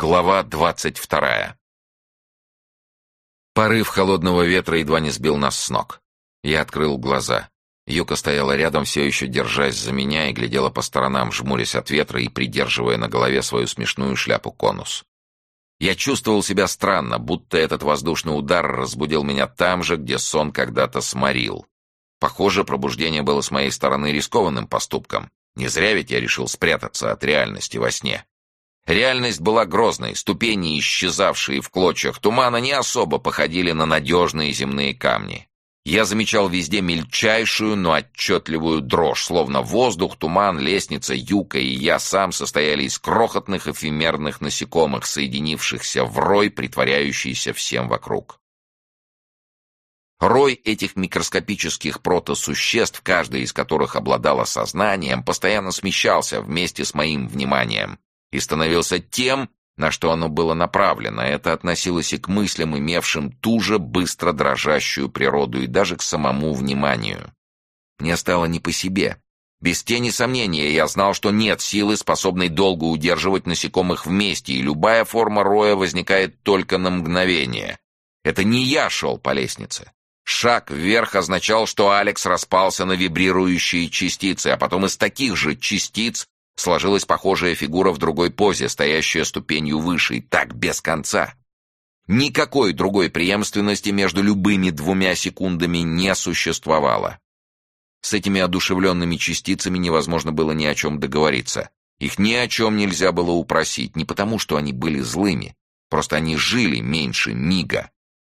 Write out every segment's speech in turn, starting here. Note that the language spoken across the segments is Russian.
Глава двадцать вторая. Порыв холодного ветра едва не сбил нас с ног. Я открыл глаза. Юка стояла рядом, все еще держась за меня, и глядела по сторонам, жмурясь от ветра и придерживая на голове свою смешную шляпу-конус. Я чувствовал себя странно, будто этот воздушный удар разбудил меня там же, где сон когда-то сморил. Похоже, пробуждение было с моей стороны рискованным поступком. Не зря ведь я решил спрятаться от реальности во сне. Реальность была грозной, ступени, исчезавшие в клочьях тумана, не особо походили на надежные земные камни. Я замечал везде мельчайшую, но отчетливую дрожь, словно воздух, туман, лестница, юка и я сам состояли из крохотных эфемерных насекомых, соединившихся в рой, притворяющийся всем вокруг. Рой этих микроскопических протосуществ, каждый из которых обладала сознанием, постоянно смещался вместе с моим вниманием, и становился тем, на что оно было направлено. Это относилось и к мыслям, имевшим ту же быстро дрожащую природу, и даже к самому вниманию. Мне стало не по себе. Без тени сомнения я знал, что нет силы, способной долго удерживать насекомых вместе, и любая форма роя возникает только на мгновение. Это не я шел по лестнице. Шаг вверх означал, что Алекс распался на вибрирующие частицы, а потом из таких же частиц сложилась похожая фигура в другой позе, стоящая ступенью выше, и так без конца. Никакой другой преемственности между любыми двумя секундами не существовало. С этими одушевленными частицами невозможно было ни о чем договориться. Их ни о чем нельзя было упросить, не потому что они были злыми, просто они жили меньше мига.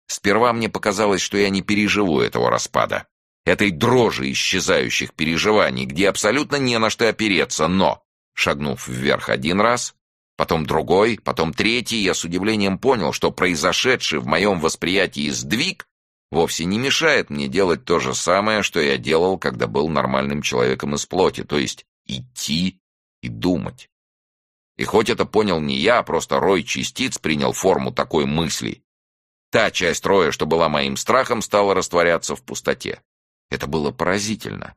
Сперва мне показалось, что я не переживу этого распада, этой дрожи исчезающих переживаний, где абсолютно не на что опереться, но Шагнув вверх один раз, потом другой, потом третий, я с удивлением понял, что произошедший в моем восприятии сдвиг вовсе не мешает мне делать то же самое, что я делал, когда был нормальным человеком из плоти, то есть идти и думать. И хоть это понял не я, а просто рой частиц принял форму такой мысли, та часть роя, что была моим страхом, стала растворяться в пустоте. Это было поразительно.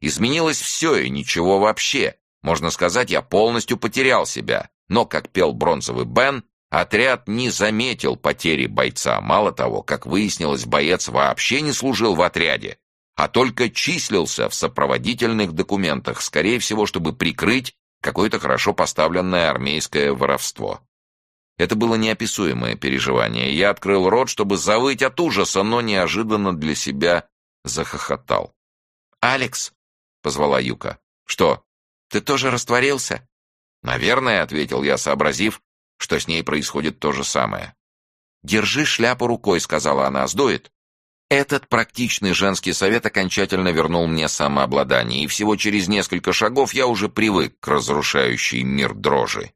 Изменилось все и ничего вообще. Можно сказать, я полностью потерял себя. Но, как пел бронзовый Бен, отряд не заметил потери бойца. Мало того, как выяснилось, боец вообще не служил в отряде, а только числился в сопроводительных документах, скорее всего, чтобы прикрыть какое-то хорошо поставленное армейское воровство. Это было неописуемое переживание. Я открыл рот, чтобы завыть от ужаса, но неожиданно для себя захохотал. «Алекс!» — позвала Юка. «Что?» Ты тоже растворился?» «Наверное», — ответил я, сообразив, что с ней происходит то же самое. «Держи шляпу рукой», — сказала она, — «сдует». Этот практичный женский совет окончательно вернул мне самообладание, и всего через несколько шагов я уже привык к разрушающей мир дрожи.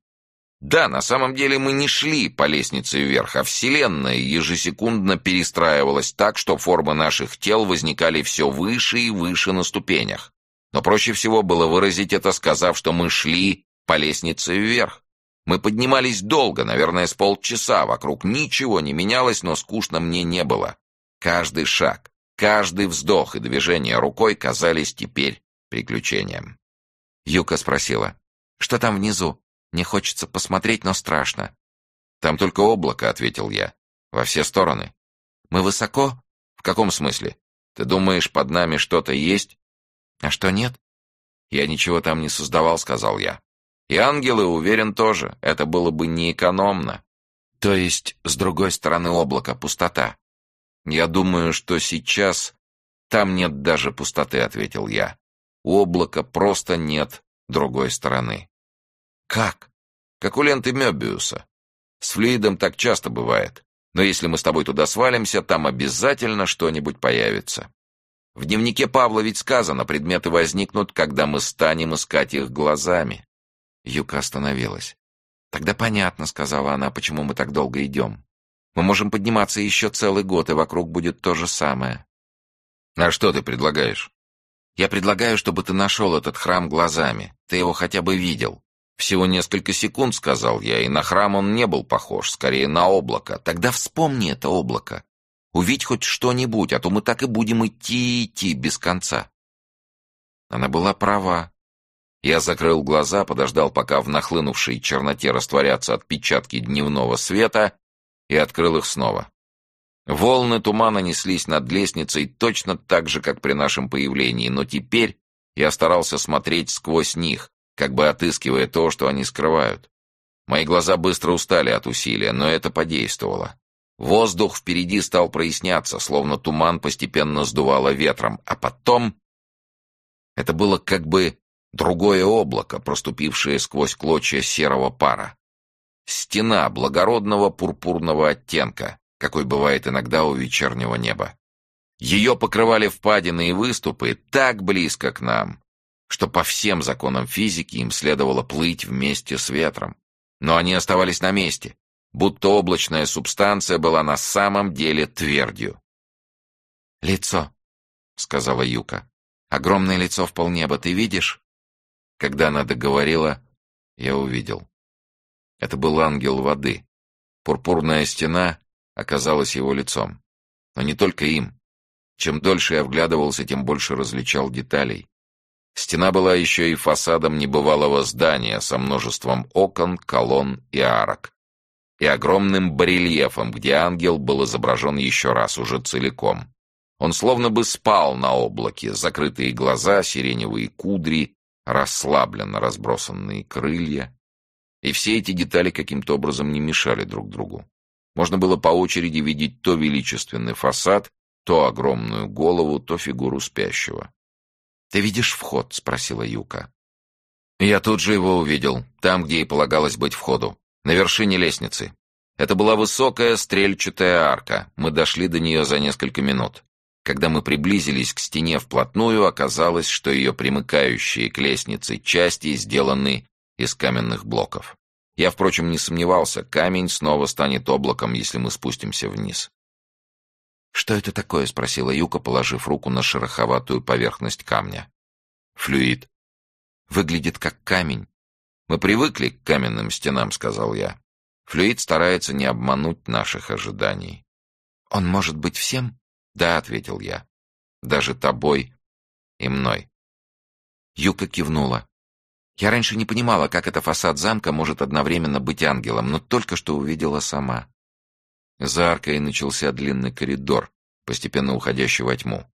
Да, на самом деле мы не шли по лестнице вверх, а Вселенная ежесекундно перестраивалась так, что формы наших тел возникали все выше и выше на ступенях. Но проще всего было выразить это, сказав, что мы шли по лестнице вверх. Мы поднимались долго, наверное, с полчаса, вокруг ничего не менялось, но скучно мне не было. Каждый шаг, каждый вздох и движение рукой казались теперь приключением. Юка спросила, «Что там внизу? Мне хочется посмотреть, но страшно». «Там только облако», — ответил я. «Во все стороны». «Мы высоко?» «В каком смысле? Ты думаешь, под нами что-то есть?» «А что нет?» «Я ничего там не создавал», — сказал я. «И ангелы, уверен, тоже. Это было бы неэкономно». «То есть, с другой стороны облака пустота?» «Я думаю, что сейчас там нет даже пустоты», — ответил я. «У облака просто нет другой стороны». «Как?» «Как у ленты Мёбиуса. С флюидом так часто бывает. Но если мы с тобой туда свалимся, там обязательно что-нибудь появится. В дневнике Павла ведь сказано, предметы возникнут, когда мы станем искать их глазами. Юка остановилась. «Тогда понятно», — сказала она, — «почему мы так долго идем. Мы можем подниматься еще целый год, и вокруг будет то же самое». «А что ты предлагаешь?» «Я предлагаю, чтобы ты нашел этот храм глазами. Ты его хотя бы видел». «Всего несколько секунд», — сказал я, и на храм он не был похож, скорее на облако. «Тогда вспомни это облако. Увидь хоть что-нибудь, а то мы так и будем идти и идти без конца. Она была права. Я закрыл глаза, подождал, пока в нахлынувшей черноте растворятся отпечатки дневного света, и открыл их снова. Волны тумана неслись над лестницей точно так же, как при нашем появлении, но теперь я старался смотреть сквозь них, как бы отыскивая то, что они скрывают. Мои глаза быстро устали от усилия, но это подействовало. Воздух впереди стал проясняться, словно туман постепенно сдувало ветром, а потом... Это было как бы другое облако, проступившее сквозь клочья серого пара. Стена благородного пурпурного оттенка, какой бывает иногда у вечернего неба. Ее покрывали впадины и выступы так близко к нам, что по всем законам физики им следовало плыть вместе с ветром. Но они оставались на месте, будто облачная субстанция была на самом деле твердью. «Лицо», — сказала Юка. «Огромное лицо в полнеба, ты видишь?» Когда она договорила, я увидел. Это был ангел воды. Пурпурная стена оказалась его лицом. Но не только им. Чем дольше я вглядывался, тем больше различал деталей. Стена была еще и фасадом небывалого здания со множеством окон, колонн и арок. И огромным барельефом, где ангел был изображен еще раз, уже целиком. Он словно бы спал на облаке, закрытые глаза, сиреневые кудри, расслабленно разбросанные крылья. И все эти детали каким-то образом не мешали друг другу. Можно было по очереди видеть то величественный фасад, то огромную голову, то фигуру спящего. «Ты видишь вход?» — спросила Юка. Я тут же его увидел, там, где и полагалось быть входу, на вершине лестницы. Это была высокая стрельчатая арка, мы дошли до нее за несколько минут. Когда мы приблизились к стене вплотную, оказалось, что ее примыкающие к лестнице части сделаны из каменных блоков. Я, впрочем, не сомневался, камень снова станет облаком, если мы спустимся вниз. «Что это такое?» — спросила Юка, положив руку на шероховатую поверхность камня. «Флюид. Выглядит как камень». «Мы привыкли к каменным стенам», — сказал я. Флюид старается не обмануть наших ожиданий. «Он может быть всем?» «Да», — ответил я. «Даже тобой и мной». Юка кивнула. Я раньше не понимала, как это фасад замка может одновременно быть ангелом, но только что увидела сама. За аркой начался длинный коридор, постепенно уходящий во тьму.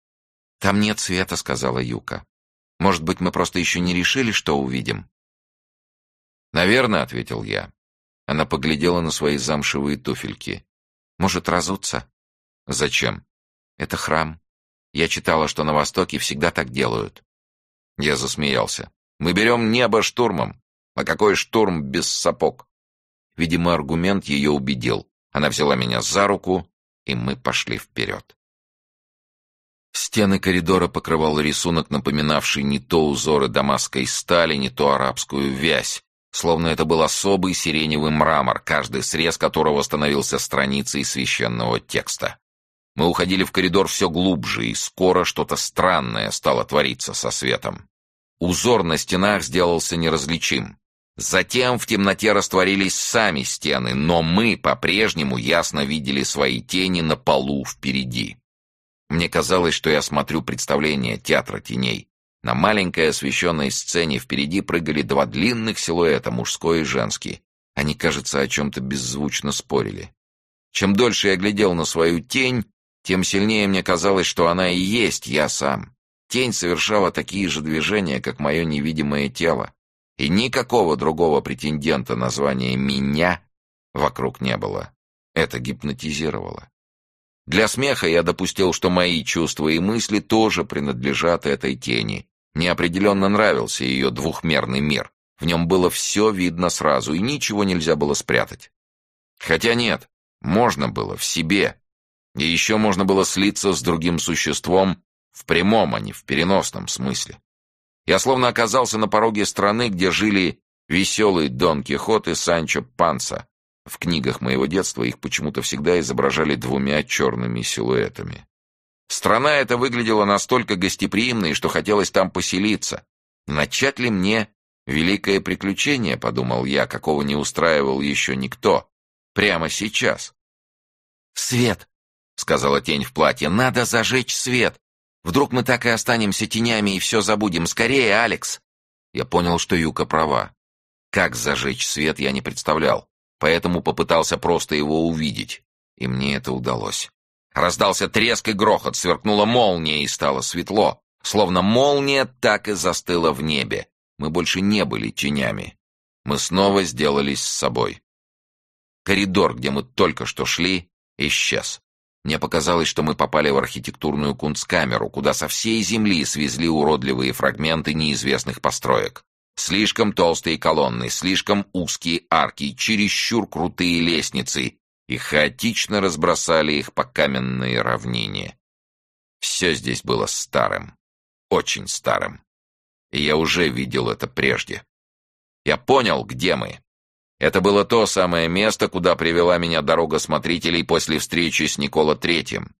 «Там нет света», — сказала Юка. «Может быть, мы просто еще не решили, что увидим?» «Наверное», — ответил я. Она поглядела на свои замшевые туфельки. «Может, разуться?» «Зачем?» «Это храм. Я читала, что на Востоке всегда так делают». Я засмеялся. «Мы берем небо штурмом. А какой штурм без сапог?» Видимо, аргумент ее убедил. Она взяла меня за руку, и мы пошли вперед. Стены коридора покрывал рисунок, напоминавший не то узоры дамасской стали, не то арабскую вязь, словно это был особый сиреневый мрамор, каждый срез которого становился страницей священного текста. Мы уходили в коридор все глубже, и скоро что-то странное стало твориться со светом. Узор на стенах сделался неразличим. Затем в темноте растворились сами стены, но мы по-прежнему ясно видели свои тени на полу впереди. Мне казалось, что я смотрю представление театра теней. На маленькой освещенной сцене впереди прыгали два длинных силуэта, мужской и женский. Они, кажется, о чем-то беззвучно спорили. Чем дольше я глядел на свою тень, тем сильнее мне казалось, что она и есть я сам. Тень совершала такие же движения, как мое невидимое тело и никакого другого претендента на звание «меня» вокруг не было. Это гипнотизировало. Для смеха я допустил, что мои чувства и мысли тоже принадлежат этой тени. Мне определенно нравился ее двухмерный мир. В нем было все видно сразу, и ничего нельзя было спрятать. Хотя нет, можно было в себе. И еще можно было слиться с другим существом в прямом, а не в переносном смысле. Я словно оказался на пороге страны, где жили веселый Дон Кихот и Санчо Панса. В книгах моего детства их почему-то всегда изображали двумя черными силуэтами. Страна эта выглядела настолько гостеприимной, что хотелось там поселиться. Начать ли мне великое приключение, подумал я, какого не устраивал еще никто. Прямо сейчас. «Свет!» — сказала тень в платье. «Надо зажечь свет! Вдруг мы так и останемся тенями и все забудем. Скорее, Алекс!» Я понял, что Юка права. Как зажечь свет, я не представлял, поэтому попытался просто его увидеть. И мне это удалось. Раздался треск и грохот, сверкнула молния и стало светло. Словно молния так и застыла в небе. Мы больше не были тенями. Мы снова сделались с собой. Коридор, где мы только что шли, исчез. Мне показалось, что мы попали в архитектурную кунсткамеру, куда со всей земли свезли уродливые фрагменты неизвестных построек. Слишком толстые колонны, слишком узкие арки, чересчур крутые лестницы, и хаотично разбросали их по каменной равнине. Все здесь было старым, очень старым. И я уже видел это прежде. Я понял, где мы. Это было то самое место, куда привела меня дорога смотрителей после встречи с Никола Третьим.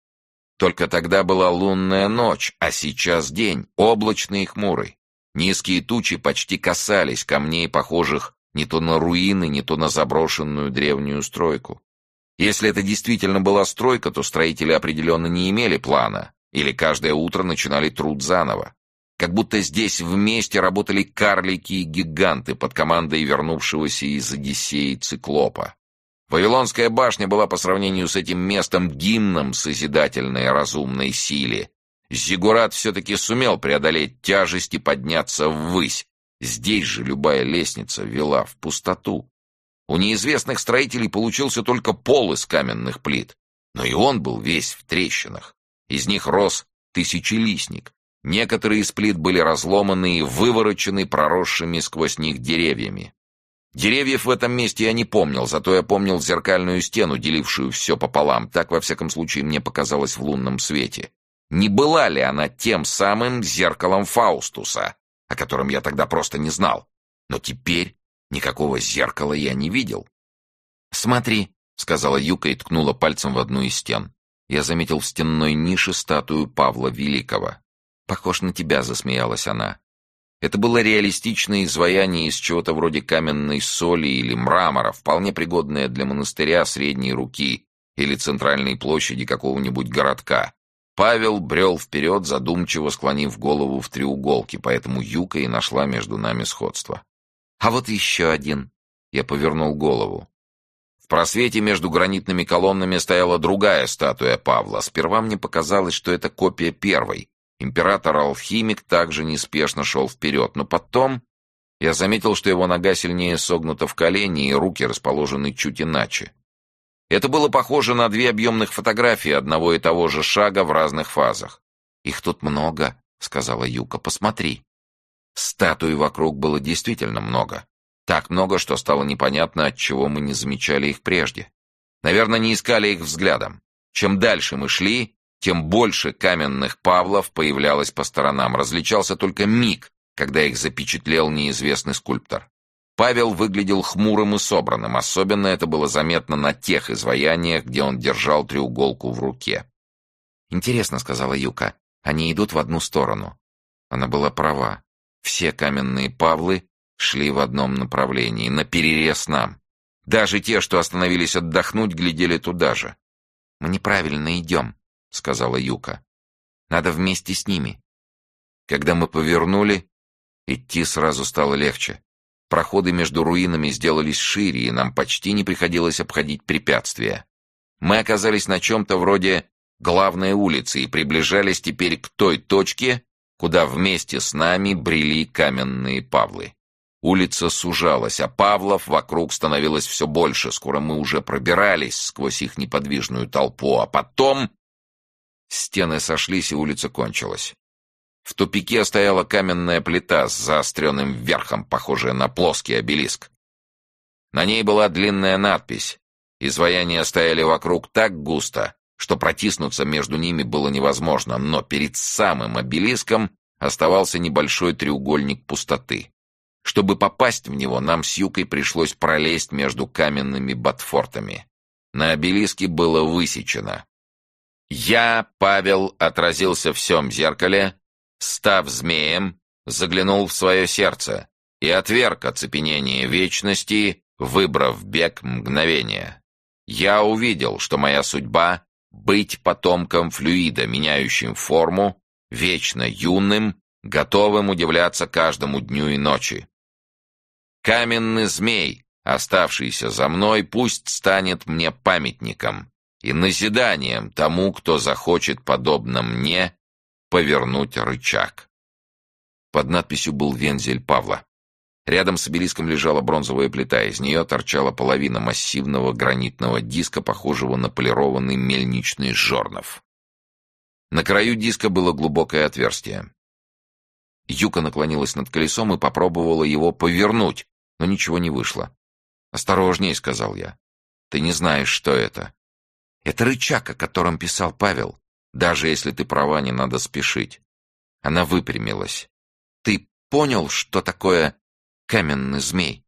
Только тогда была лунная ночь, а сейчас день, облачный и хмурый. Низкие тучи почти касались камней, похожих не то на руины, не то на заброшенную древнюю стройку. Если это действительно была стройка, то строители определенно не имели плана, или каждое утро начинали труд заново. Как будто здесь вместе работали карлики и гиганты под командой вернувшегося из Одиссеи Циклопа. Вавилонская башня была по сравнению с этим местом гимном созидательной разумной силе. Зигурат все-таки сумел преодолеть тяжесть и подняться ввысь. Здесь же любая лестница вела в пустоту. У неизвестных строителей получился только пол из каменных плит, но и он был весь в трещинах. Из них рос тысячелистник, Некоторые из плит были разломаны и выворочены проросшими сквозь них деревьями. Деревьев в этом месте я не помнил, зато я помнил зеркальную стену, делившую все пополам. Так, во всяком случае, мне показалось в лунном свете. Не была ли она тем самым зеркалом Фаустуса, о котором я тогда просто не знал? Но теперь никакого зеркала я не видел. «Смотри», — сказала Юка и ткнула пальцем в одну из стен. Я заметил в стенной нише статую Павла Великого. «Похож на тебя», — засмеялась она. Это было реалистичное изваяние из чего-то вроде каменной соли или мрамора, вполне пригодное для монастыря средней руки или центральной площади какого-нибудь городка. Павел брел вперед, задумчиво склонив голову в треуголке, поэтому Юка и нашла между нами сходство. «А вот еще один». Я повернул голову. В просвете между гранитными колоннами стояла другая статуя Павла. Сперва мне показалось, что это копия первой, Император-алхимик также неспешно шел вперед, но потом я заметил, что его нога сильнее согнута в колени и руки расположены чуть иначе. Это было похоже на две объемных фотографии одного и того же шага в разных фазах. «Их тут много», — сказала Юка, — «посмотри». Статуй вокруг было действительно много. Так много, что стало непонятно, от чего мы не замечали их прежде. Наверное, не искали их взглядом. Чем дальше мы шли, тем больше каменных павлов появлялось по сторонам. Различался только миг, когда их запечатлел неизвестный скульптор. Павел выглядел хмурым и собранным, особенно это было заметно на тех изваяниях, где он держал треуголку в руке. «Интересно», — сказала Юка, — «они идут в одну сторону». Она была права. Все каменные павлы шли в одном направлении, на перерез нам. Даже те, что остановились отдохнуть, глядели туда же. «Мы неправильно идем», — сказала Юка. «Надо вместе с ними». Когда мы повернули, идти сразу стало легче. Проходы между руинами сделались шире, и нам почти не приходилось обходить препятствия. Мы оказались на чем-то вроде главной улицы и приближались теперь к той точке, куда вместе с нами брели каменные Павлы. Улица сужалась, а Павлов вокруг становилось все больше. Скоро мы уже пробирались сквозь их неподвижную толпу, а потом Стены сошлись, и улица кончилась. В тупике стояла каменная плита с заостренным верхом, похожая на плоский обелиск. На ней была длинная надпись. Изваяния стояли вокруг так густо, что протиснуться между ними было невозможно, но перед самым обелиском оставался небольшой треугольник пустоты. Чтобы попасть в него, нам с Юкой пришлось пролезть между каменными ботфортами. На обелиске было высечено я, Павел, отразился в всем зеркале, став змеем, заглянул в свое сердце и отверг оцепенение вечности, выбрав бег мгновения. Я увидел, что моя судьба — быть потомком флюида, меняющим форму, вечно юным, готовым удивляться каждому дню и ночи. Каменный змей, оставшийся за мной, пусть станет мне памятником и назиданием тому, кто захочет, подобно мне, повернуть рычаг. Под надписью был вензель Павла. Рядом с обелиском лежала бронзовая плита, из нее торчала половина массивного гранитного диска, похожего на полированный мельничный жорнов. На краю диска было глубокое отверстие. Юка наклонилась над колесом и попробовала его повернуть, но ничего не вышло. «Осторожней», — сказал я. «Ты не знаешь, что это». «Это рычаг, о котором писал Павел. Даже если ты права, не надо спешить». Она выпрямилась. «Ты понял, что такое каменный змей?»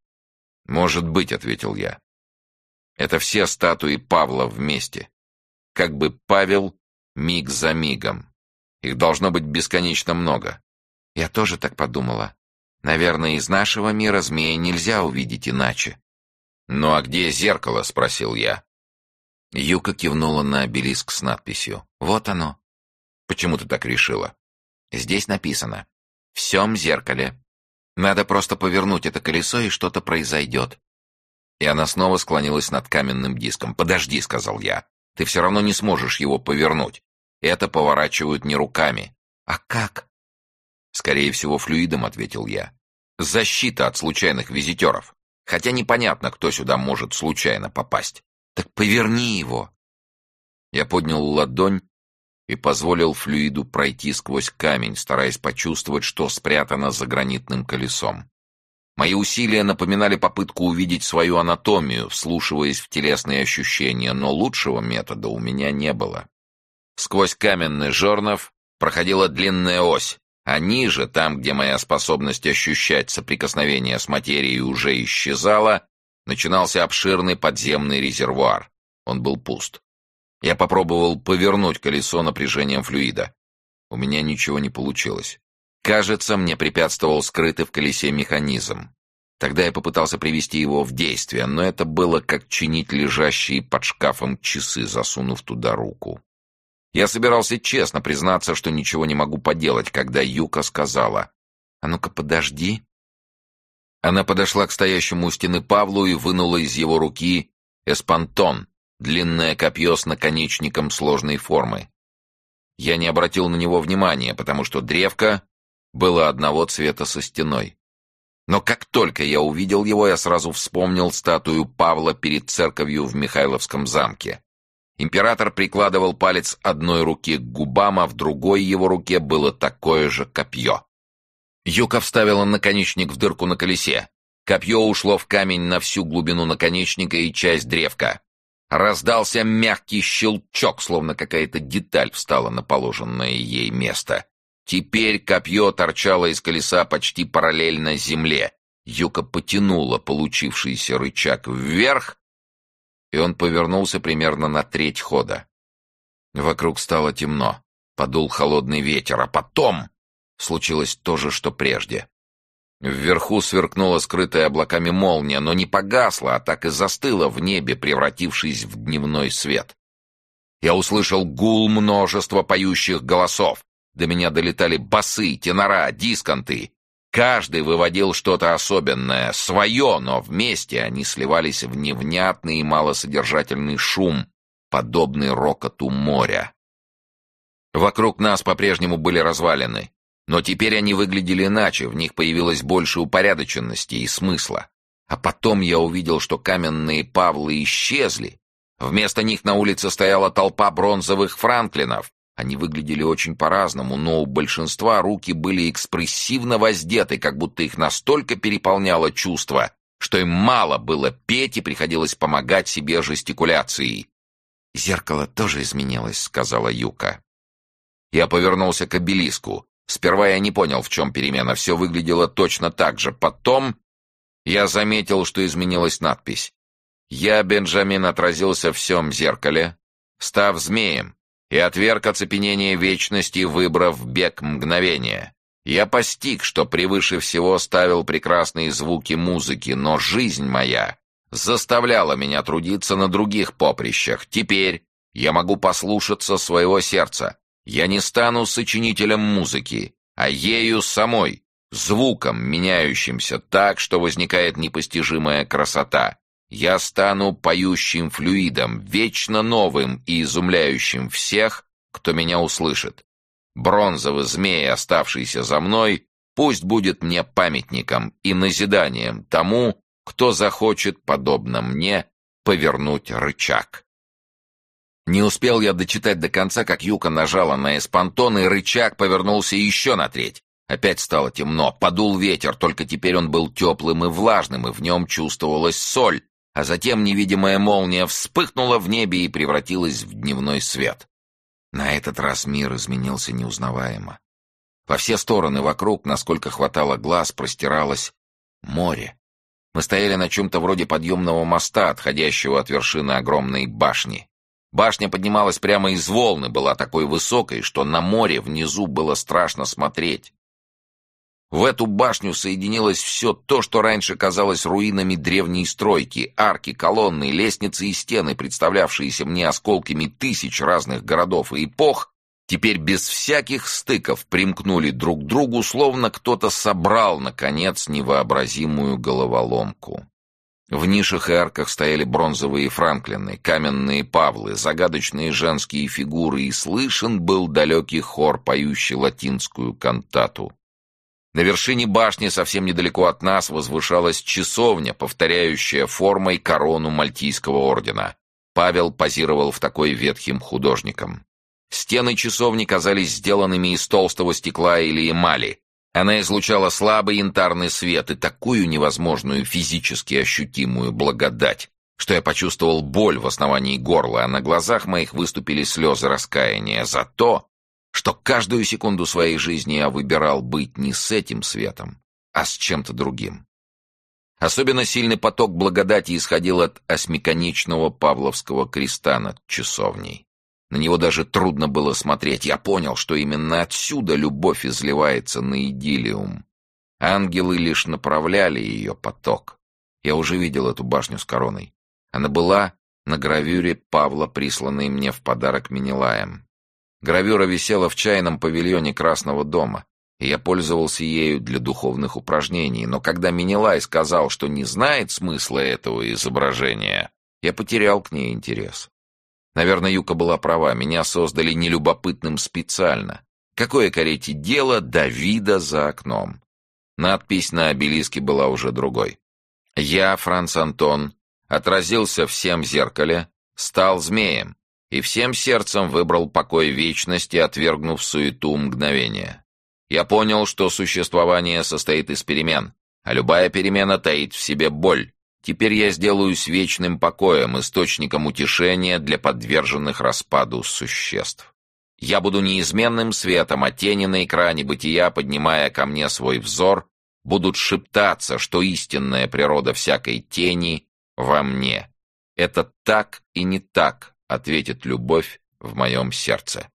«Может быть», — ответил я. «Это все статуи Павла вместе. Как бы Павел миг за мигом. Их должно быть бесконечно много». «Я тоже так подумала. Наверное, из нашего мира змея нельзя увидеть иначе». «Ну а где зеркало?» — спросил я. Юка кивнула на обелиск с надписью. «Вот оно». «Почему ты так решила?» «Здесь написано. Всем зеркале. Надо просто повернуть это колесо, и что-то произойдет». И она снова склонилась над каменным диском. «Подожди», — сказал я. «Ты все равно не сможешь его повернуть. Это поворачивают не руками». «А как?» «Скорее всего, флюидом», — ответил я. «Защита от случайных визитеров. Хотя непонятно, кто сюда может случайно попасть. Так поверни его». Я поднял ладонь и позволил флюиду пройти сквозь камень, стараясь почувствовать, что спрятано за гранитным колесом. Мои усилия напоминали попытку увидеть свою анатомию, вслушиваясь в телесные ощущения, но лучшего метода у меня не было. Сквозь каменный жернов проходила длинная ось, а ниже, там, где моя способность ощущать соприкосновение с материей уже исчезала, начинался обширный подземный резервуар. Он был пуст. Я попробовал повернуть колесо напряжением флюида. У меня ничего не получилось. Кажется, мне препятствовал скрытый в колесе механизм. Тогда я попытался привести его в действие, но это было как чинить лежащие под шкафом часы, засунув туда руку. Я собирался честно признаться, что ничего не могу поделать, когда Юка сказала «А ну-ка, подожди». Она подошла к стоящему у стены Павлу и вынула из его руки эспантон, длинное копье с наконечником сложной формы. Я не обратил на него внимания, потому что древко было одного цвета со стеной. Но как только я увидел его, я сразу вспомнил статую Павла перед церковью в Михайловском замке. Император прикладывал палец одной руки к губам, а в другой его руке было такое же копье. Юка вставила наконечник в дырку на колесе. Копье ушло в камень на всю глубину наконечника и часть древка. Раздался мягкий щелчок, словно какая-то деталь встала на положенное ей место. Теперь копье торчало из колеса почти параллельно земле. Юка потянула получившийся рычаг вверх, и он повернулся примерно на треть хода. Вокруг стало темно, подул холодный ветер, а потом случилось то же, что прежде. Вверху сверкнула скрытая облаками молния, но не погасла, а так и застыла в небе, превратившись в дневной свет. Я услышал гул множества поющих голосов. До меня долетали басы, тенора, дисконты. Каждый выводил что-то особенное, свое, но вместе они сливались в невнятный и малосодержательный шум, подобный рокоту моря. Вокруг нас по-прежнему были развалины, но теперь они выглядели иначе, в них появилось больше упорядоченности и смысла. А потом я увидел, что каменные Павлы исчезли. Вместо них на улице стояла толпа бронзовых франклинов, они выглядели очень по-разному, но у большинства руки были экспрессивно воздеты, как будто их настолько переполняло чувство, что им мало было петь и приходилось помогать себе жестикуляцией. «Зеркало тоже изменилось», — сказала Юка. Я повернулся к обелиску. Сперва я не понял, в чем перемена. Все выглядело точно так же. Потом я заметил, что изменилась надпись. Я, Бенджамин, отразился в всем зеркале, став змеем, и отверг оцепенение вечности, выбрав бег мгновения. Я постиг, что превыше всего ставил прекрасные звуки музыки, но жизнь моя заставляла меня трудиться на других поприщах. Теперь я могу послушаться своего сердца. Я не стану сочинителем музыки, а ею самой, звуком, меняющимся так, что возникает непостижимая красота. Я стану поющим флюидом, вечно новым и изумляющим всех, кто меня услышит. Бронзовый змей, оставшийся за мной, пусть будет мне памятником и назиданием тому, кто захочет, подобно мне, повернуть рычаг. Не успел я дочитать до конца, как Юка нажала на эспантон, и рычаг повернулся еще на треть. Опять стало темно, подул ветер, только теперь он был теплым и влажным, и в нем чувствовалась соль, а затем невидимая молния вспыхнула в небе и превратилась в дневной свет. На этот раз мир изменился неузнаваемо. Во все стороны вокруг, насколько хватало глаз, простиралось море. Мы стояли на чем-то вроде подъемного моста, отходящего от вершины огромной башни. Башня поднималась прямо из волны, была такой высокой, что на море внизу было страшно смотреть. В эту башню соединилось все то, что раньше казалось руинами древней стройки, арки, колонны, лестницы и стены, представлявшиеся мне осколками тысяч разных городов и эпох, теперь без всяких стыков примкнули друг к другу, словно кто-то собрал, наконец, невообразимую головоломку. В нишах и арках стояли бронзовые франклины, каменные павлы, загадочные женские фигуры, и слышен был далекий хор, поющий латинскую кантату. На вершине башни, совсем недалеко от нас, возвышалась часовня, повторяющая формой корону Мальтийского ордена. Павел позировал в такой ветхим художником. Стены часовни казались сделанными из толстого стекла или эмали, она излучала слабый янтарный свет и такую невозможную физически ощутимую благодать, что я почувствовал боль в основании горла, а на глазах моих выступили слезы раскаяния за то, что каждую секунду своей жизни я выбирал быть не с этим светом, а с чем-то другим. Особенно сильный поток благодати исходил от осьмиконечного Павловского креста над часовней. На него даже трудно было смотреть. Я понял, что именно отсюда любовь изливается на идиллиум. Ангелы лишь направляли ее поток. Я уже видел эту башню с короной. Она была на гравюре Павла, присланной мне в подарок Менелаем. Гравюра висела в чайном павильоне Красного дома, и я пользовался ею для духовных упражнений, но когда Менелай сказал, что не знает смысла этого изображения, я потерял к ней интерес. Наверное, Юка была права, меня создали нелюбопытным специально. Какое карете дело Давида за окном? Надпись на обелиске была уже другой. Я, Франц Антон, отразился всем зеркале, стал змеем и всем сердцем выбрал покой вечности, отвергнув суету мгновения. Я понял, что существование состоит из перемен, а любая перемена таит в себе боль, Теперь я сделаюсь вечным покоем, источником утешения для подверженных распаду существ. Я буду неизменным светом, а тени на экране бытия, поднимая ко мне свой взор, будут шептаться, что истинная природа всякой тени во мне. Это так и не так, ответит любовь в моем сердце.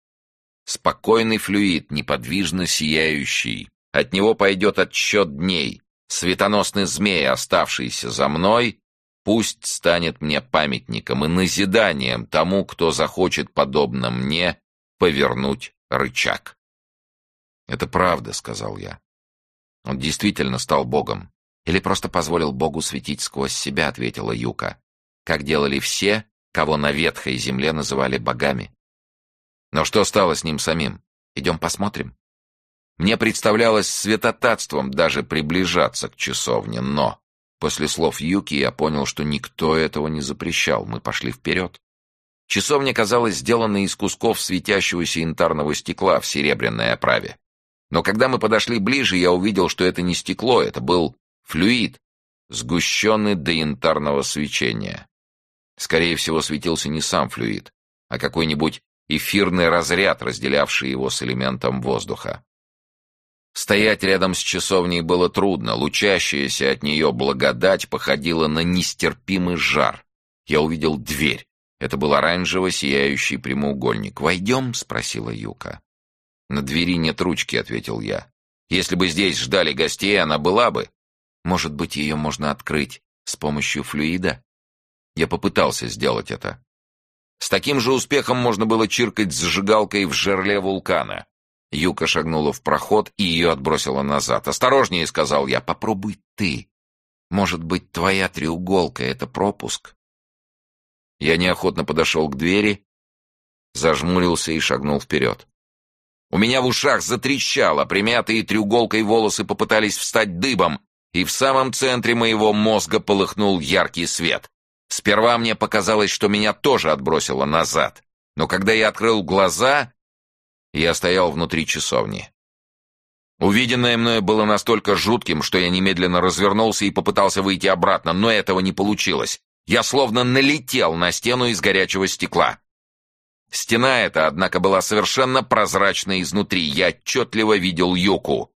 Спокойный флюид, неподвижно сияющий. От него пойдет отсчет дней, Светоносный змей, оставшийся за мной, пусть станет мне памятником и назиданием тому, кто захочет, подобно мне, повернуть рычаг. «Это правда», — сказал я. «Он действительно стал богом. Или просто позволил богу светить сквозь себя», — ответила Юка. «Как делали все, кого на ветхой земле называли богами». «Но что стало с ним самим? Идем посмотрим». Мне представлялось святотатством даже приближаться к часовне, но... После слов Юки я понял, что никто этого не запрещал. Мы пошли вперед. Часовня казалась сделанной из кусков светящегося янтарного стекла в серебряной оправе. Но когда мы подошли ближе, я увидел, что это не стекло, это был флюид, сгущенный до янтарного свечения. Скорее всего, светился не сам флюид, а какой-нибудь эфирный разряд, разделявший его с элементом воздуха. Стоять рядом с часовней было трудно, лучащаяся от нее благодать походила на нестерпимый жар. Я увидел дверь. Это был оранжево сияющий прямоугольник. «Войдем?» — спросила Юка. «На двери нет ручки», — ответил я. «Если бы здесь ждали гостей, она была бы. Может быть, ее можно открыть с помощью флюида?» Я попытался сделать это. С таким же успехом можно было чиркать зажигалкой в жерле вулкана. Юка шагнула в проход и ее отбросила назад. «Осторожнее!» — сказал я. «Попробуй ты. Может быть, твоя треуголка — это пропуск?» Я неохотно подошел к двери, зажмурился и шагнул вперед. У меня в ушах затрещало, примятые треуголкой волосы попытались встать дыбом, и в самом центре моего мозга полыхнул яркий свет. Сперва мне показалось, что меня тоже отбросило назад, но когда я открыл глаза, я стоял внутри часовни. Увиденное мною было настолько жутким, что я немедленно развернулся и попытался выйти обратно, но этого не получилось. Я словно налетел на стену из горячего стекла. Стена эта, однако, была совершенно прозрачна изнутри. Я отчетливо видел Юку.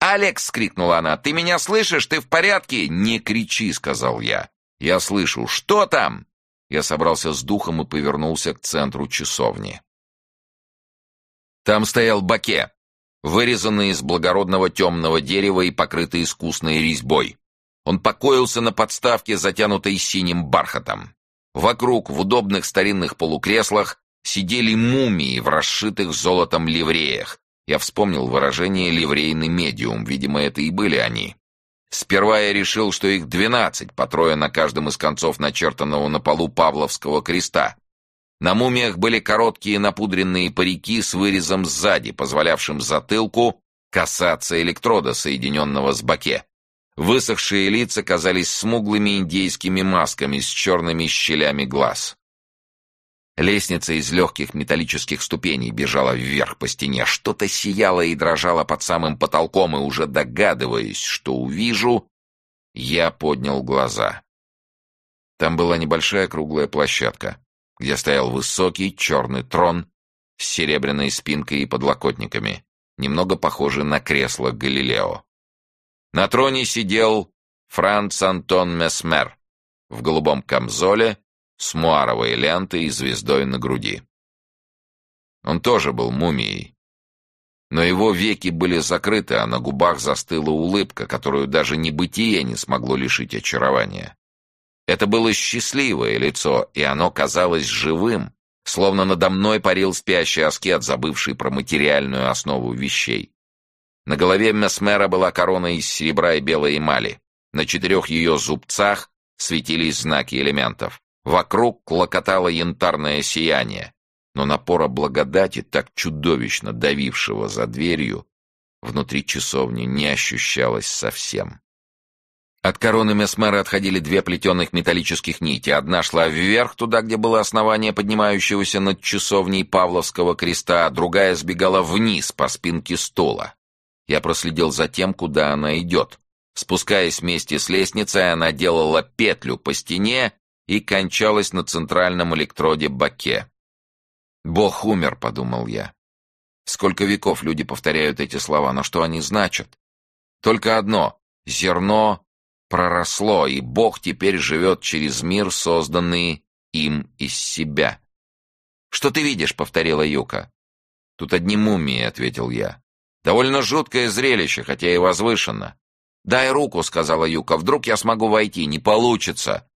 «Алекс!» — крикнула она. «Ты меня слышишь? Ты в порядке?» «Не кричи!» — сказал я. «Я слышу. Что там?» Я собрался с духом и повернулся к центру часовни. Там стоял баке, вырезанный из благородного темного дерева и покрытый искусной резьбой. Он покоился на подставке, затянутой синим бархатом. Вокруг, в удобных старинных полукреслах, сидели мумии в расшитых золотом ливреях. Я вспомнил выражение «ливрейный медиум», видимо, это и были они. Сперва я решил, что их двенадцать, по трое на каждом из концов начертанного на полу Павловского креста. На мумиях были короткие напудренные парики с вырезом сзади, позволявшим затылку касаться электрода, соединенного с баке. Высохшие лица казались смуглыми индейскими масками с черными щелями глаз. Лестница из легких металлических ступеней бежала вверх по стене. Что-то сияло и дрожало под самым потолком, и уже догадываясь, что увижу, я поднял глаза. Там была небольшая круглая площадка где стоял высокий черный трон с серебряной спинкой и подлокотниками, немного похожий на кресло Галилео. На троне сидел Франц Антон Месмер в голубом камзоле с муаровой лентой и звездой на груди. Он тоже был мумией. Но его веки были закрыты, а на губах застыла улыбка, которую даже небытие не смогло лишить очарования. Это было счастливое лицо, и оно казалось живым, словно надо мной парил спящий аскет, забывший про материальную основу вещей. На голове Месмера была корона из серебра и белой эмали. На четырех ее зубцах светились знаки элементов. Вокруг клокотало янтарное сияние, но напора благодати, так чудовищно давившего за дверью, внутри часовни не ощущалось совсем. От короны Месмера отходили две плетеных металлических нити. Одна шла вверх, туда, где было основание поднимающегося над часовней Павловского креста, а другая сбегала вниз по спинке стола. Я проследил за тем, куда она идет. Спускаясь вместе с лестницей, она делала петлю по стене и кончалась на центральном электроде баке. «Бог умер», — подумал я. Сколько веков люди повторяют эти слова, но что они значат? Только одно — зерно проросло, и Бог теперь живет через мир, созданный им из себя. «Что ты видишь?» — повторила Юка. «Тут одни мумии», — ответил я. «Довольно жуткое зрелище, хотя и возвышенно». «Дай руку», — сказала Юка, — «вдруг я смогу войти?» «Не получится».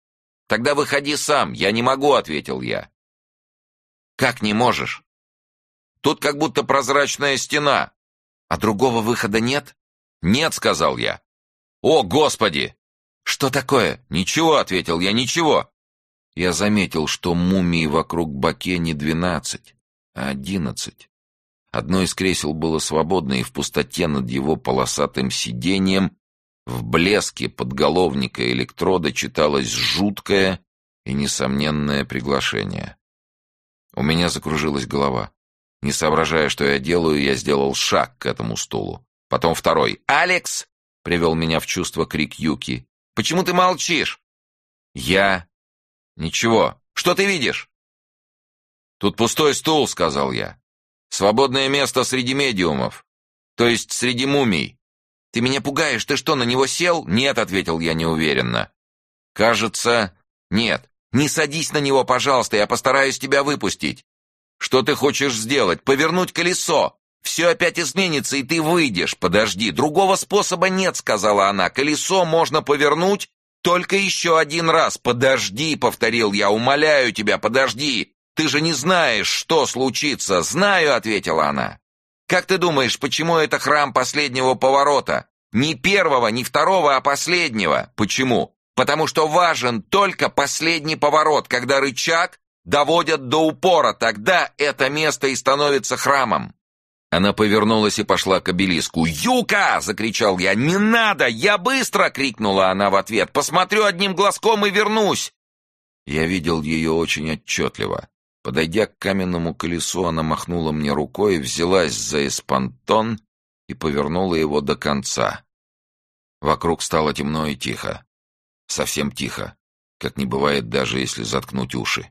«Тогда выходи сам». «Я не могу», — ответил я. «Как не можешь?» «Тут как будто прозрачная стена». «А другого выхода нет?» «Нет», — сказал я. «О, Господи!» «Что такое?» «Ничего», — ответил я, — «ничего». Я заметил, что мумии вокруг Баке не двенадцать, а одиннадцать. Одно из кресел было свободно, и в пустоте над его полосатым сиденьем в блеске подголовника электрода читалось жуткое и несомненное приглашение. У меня закружилась голова. Не соображая, что я делаю, я сделал шаг к этому стулу. Потом второй. «Алекс!» — привел меня в чувство крик Юки. Почему ты молчишь?» «Я...» «Ничего. Что ты видишь?» «Тут пустой стул», — сказал я. «Свободное место среди медиумов. То есть среди мумий. Ты меня пугаешь. Ты что, на него сел?» «Нет», — ответил я неуверенно. «Кажется, нет. Не садись на него, пожалуйста, я постараюсь тебя выпустить. Что ты хочешь сделать? Повернуть колесо. Все опять изменится, и ты выйдешь. Подожди, другого способа нет, сказала она. Колесо можно повернуть только еще один раз. Подожди, повторил я, умоляю тебя, подожди. Ты же не знаешь, что случится. Знаю, ответила она. Как ты думаешь, почему это храм последнего поворота? Ни первого, ни второго, а последнего. Почему? Потому что важен только последний поворот, когда рычаг доводят до упора, тогда это место и становится храмом. Она повернулась и пошла к обелиску. «Юка!» — закричал я. «Не надо! Я быстро!» — крикнула она в ответ. «Посмотрю одним глазком и вернусь!» Я видел ее очень отчетливо. Подойдя к каменному колесу, она махнула мне рукой, взялась за эспантон и повернула его до конца. Вокруг стало темно и тихо. Совсем тихо, как не бывает даже если заткнуть уши.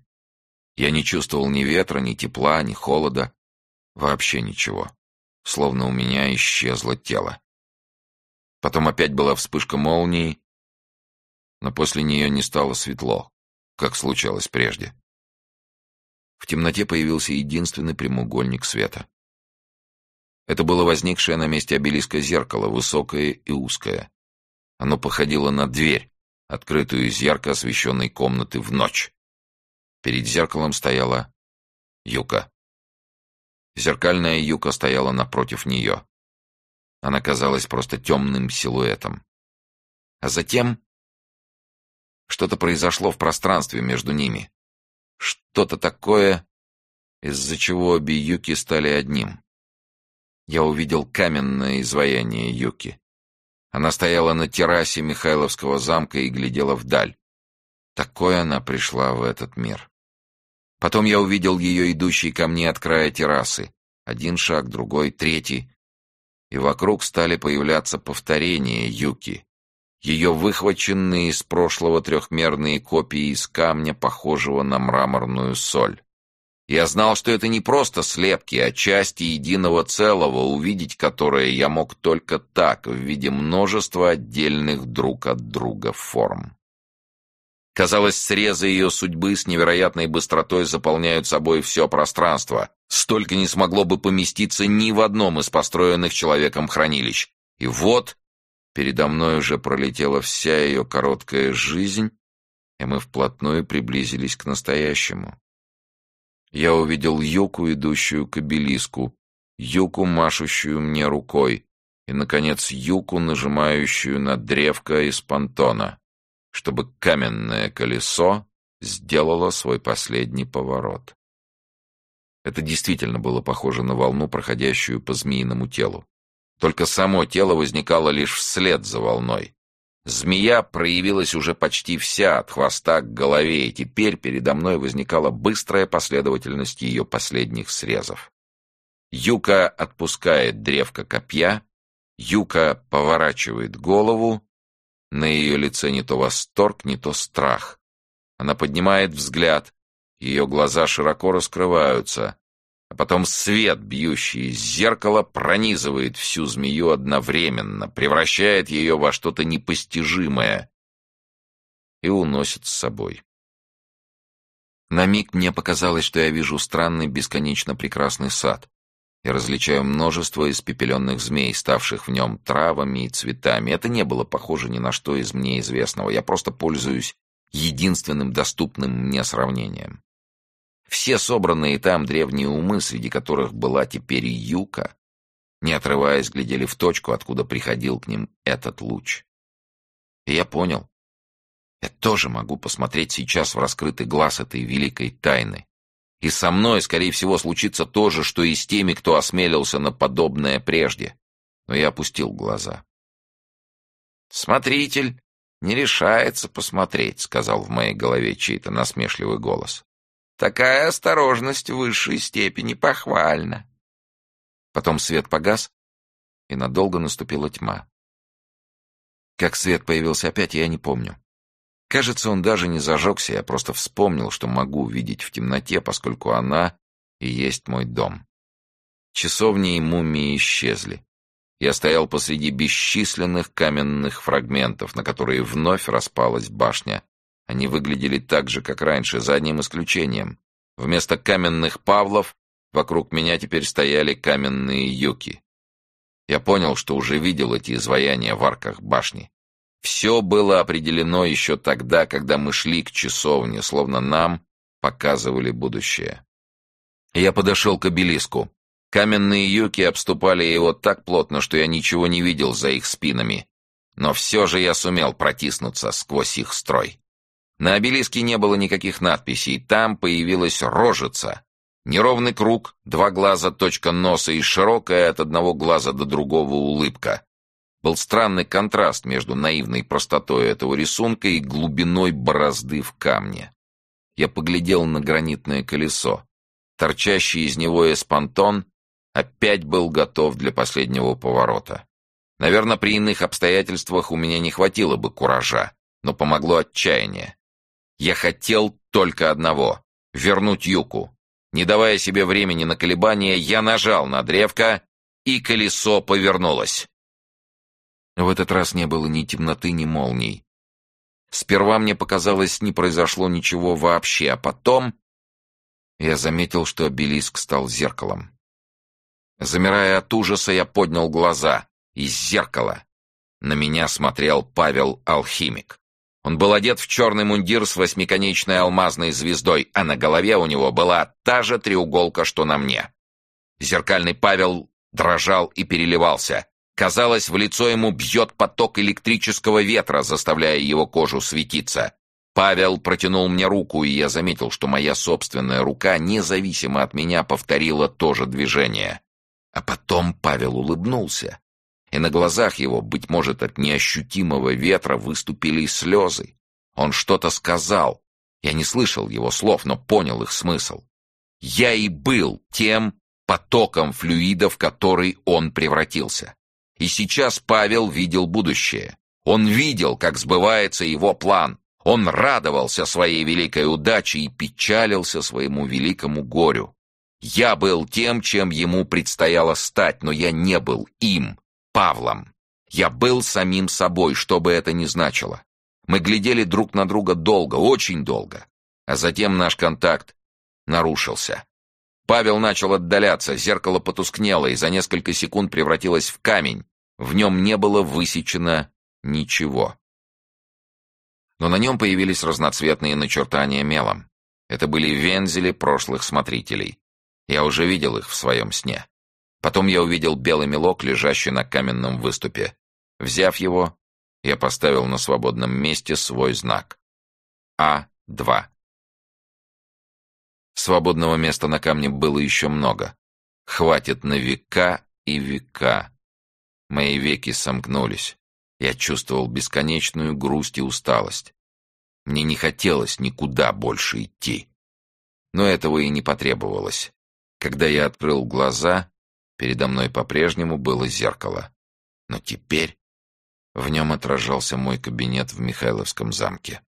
Я не чувствовал ни ветра, ни тепла, ни холода. Вообще ничего. Словно у меня исчезло тело. Потом опять была вспышка молнии, но после нее не стало светло, как случалось прежде. В темноте появился единственный прямоугольник света. Это было возникшее на месте обелиска зеркало, высокое и узкое. Оно походило на дверь, открытую из ярко освещенной комнаты в ночь. Перед зеркалом стояла Юка. Зеркальная Юка стояла напротив нее. Она казалась просто темным силуэтом. А затем что-то произошло в пространстве между ними. Что-то такое, из-за чего обе Юки стали одним. Я увидел каменное изваяние Юки. Она стояла на террасе Михайловского замка и глядела вдаль. Такой она пришла в этот мир. Потом я увидел ее идущей ко мне от края террасы. Один шаг, другой, третий. И вокруг стали появляться повторения Юки, ее выхваченные из прошлого трехмерные копии из камня, похожего на мраморную соль. Я знал, что это не просто слепки, а части единого целого, увидеть которое я мог только так, в виде множества отдельных друг от друга форм. Казалось, срезы ее судьбы с невероятной быстротой заполняют собой все пространство. Столько не смогло бы поместиться ни в одном из построенных человеком хранилищ. И вот Передо мной уже пролетела вся ее короткая жизнь, и мы вплотную приблизились к настоящему. Я увидел Юку, идущую к обелиску, Юку, машущую мне рукой, и, наконец, Юку, нажимающую на древко из понтона, чтобы каменное колесо сделало свой последний поворот. Это действительно было похоже на волну, проходящую по змеиному телу. Только само тело возникало лишь вслед за волной. Змея проявилась уже почти вся, от хвоста к голове, и теперь передо мной возникала быстрая последовательность ее последних срезов. Юка отпускает древко копья, Юка поворачивает голову, на ее лице не то восторг, не то страх. Она поднимает взгляд, ее глаза широко раскрываются, а потом свет, бьющий из зеркала, пронизывает всю змею одновременно, превращает ее во что-то непостижимое и уносит с собой. На миг мне показалось, что я вижу странный, бесконечно прекрасный сад и различаю множество испепеленных змей, ставших в нем травами и цветами. Это не было похоже ни на что из мне известного. Я просто пользуюсь единственным доступным мне сравнением. Все собранные там древние умы, среди которых была теперь и Юка, не отрываясь, глядели в точку, откуда приходил к ним этот луч. И я понял. Я тоже могу посмотреть сейчас в раскрытый глаз этой великой тайны. И со мной, скорее всего, случится то же, что и с теми, кто осмелился на подобное прежде. Но я опустил глаза. «Смотритель не решается посмотреть», — сказал в моей голове чей-то насмешливый голос. Такая осторожность в высшей степени похвальна. Потом свет погас, и надолго наступила тьма. Как свет появился опять, я не помню. Кажется, он даже не зажегся, я просто вспомнил, что могу видеть в темноте, поскольку она и есть мой дом. Часовни и мумии исчезли. Я стоял посреди бесчисленных каменных фрагментов, на которые вновь распалась башня они выглядели так же, как раньше, за одним исключением. Вместо каменных павлов вокруг меня теперь стояли каменные юки. Я понял, что уже видел эти изваяния в арках башни. Все было определено еще тогда, когда мы шли к часовне, словно нам показывали будущее. Я подошел к обелиску. Каменные юки обступали его так плотно, что я ничего не видел за их спинами. Но все же я сумел протиснуться сквозь их строй. На обелиске не было никаких надписей, там появилась рожица. Неровный круг, два глаза, точка носа и широкая от одного глаза до другого улыбка. Был странный контраст между наивной простотой этого рисунка и глубиной борозды в камне. Я поглядел на гранитное колесо. Торчащий из него эспантон опять был готов для последнего поворота. Наверное, при иных обстоятельствах у меня не хватило бы куража, но помогло отчаяние. Я хотел только одного — вернуть Юку. Не давая себе времени на колебания, я нажал на древко, и колесо повернулось. В этот раз не было ни темноты, ни молний. Сперва мне показалось, не произошло ничего вообще, а потом я заметил, что обелиск стал зеркалом. Замирая от ужаса, я поднял глаза. Из зеркала на меня смотрел Павел-алхимик. Он был одет в черный мундир с восьмиконечной алмазной звездой, а на голове у него была та же треуголка, что на мне. Зеркальный Павел дрожал и переливался. Казалось, в лицо ему бьет поток электрического ветра, заставляя его кожу светиться. Павел протянул мне руку, и я заметил, что моя собственная рука, независимо от меня, повторила то же движение. А потом Павел улыбнулся, и на глазах его, быть может, от неощутимого ветра выступили слезы. Он что-то сказал. Я не слышал его слов, но понял их смысл. Я и был тем потоком флюида, в который он превратился. И сейчас Павел видел будущее. Он видел, как сбывается его план. Он радовался своей великой удаче и печалился своему великому горю. Я был тем, чем ему предстояло стать, но я не был им, Павлом. Я был самим собой, что бы это ни значило. Мы глядели друг на друга долго, очень долго. А затем наш контакт нарушился. Павел начал отдаляться, зеркало потускнело и за несколько секунд превратилось в камень, в нем не было высечено ничего. Но на нем появились разноцветные начертания мелом. Это были вензели прошлых смотрителей. Я уже видел их в своем сне. Потом я увидел белый мелок, лежащий на каменном выступе. Взяв его, я поставил на свободном месте свой знак. А2. Свободного места на камне было еще много. Хватит на века и века. Мои веки сомкнулись. Я чувствовал бесконечную грусть и усталость. Мне не хотелось никуда больше идти. Но этого и не потребовалось. Когда я открыл глаза, передо мной по-прежнему было зеркало. Но теперь в нем отражался мой кабинет в Михайловском замке.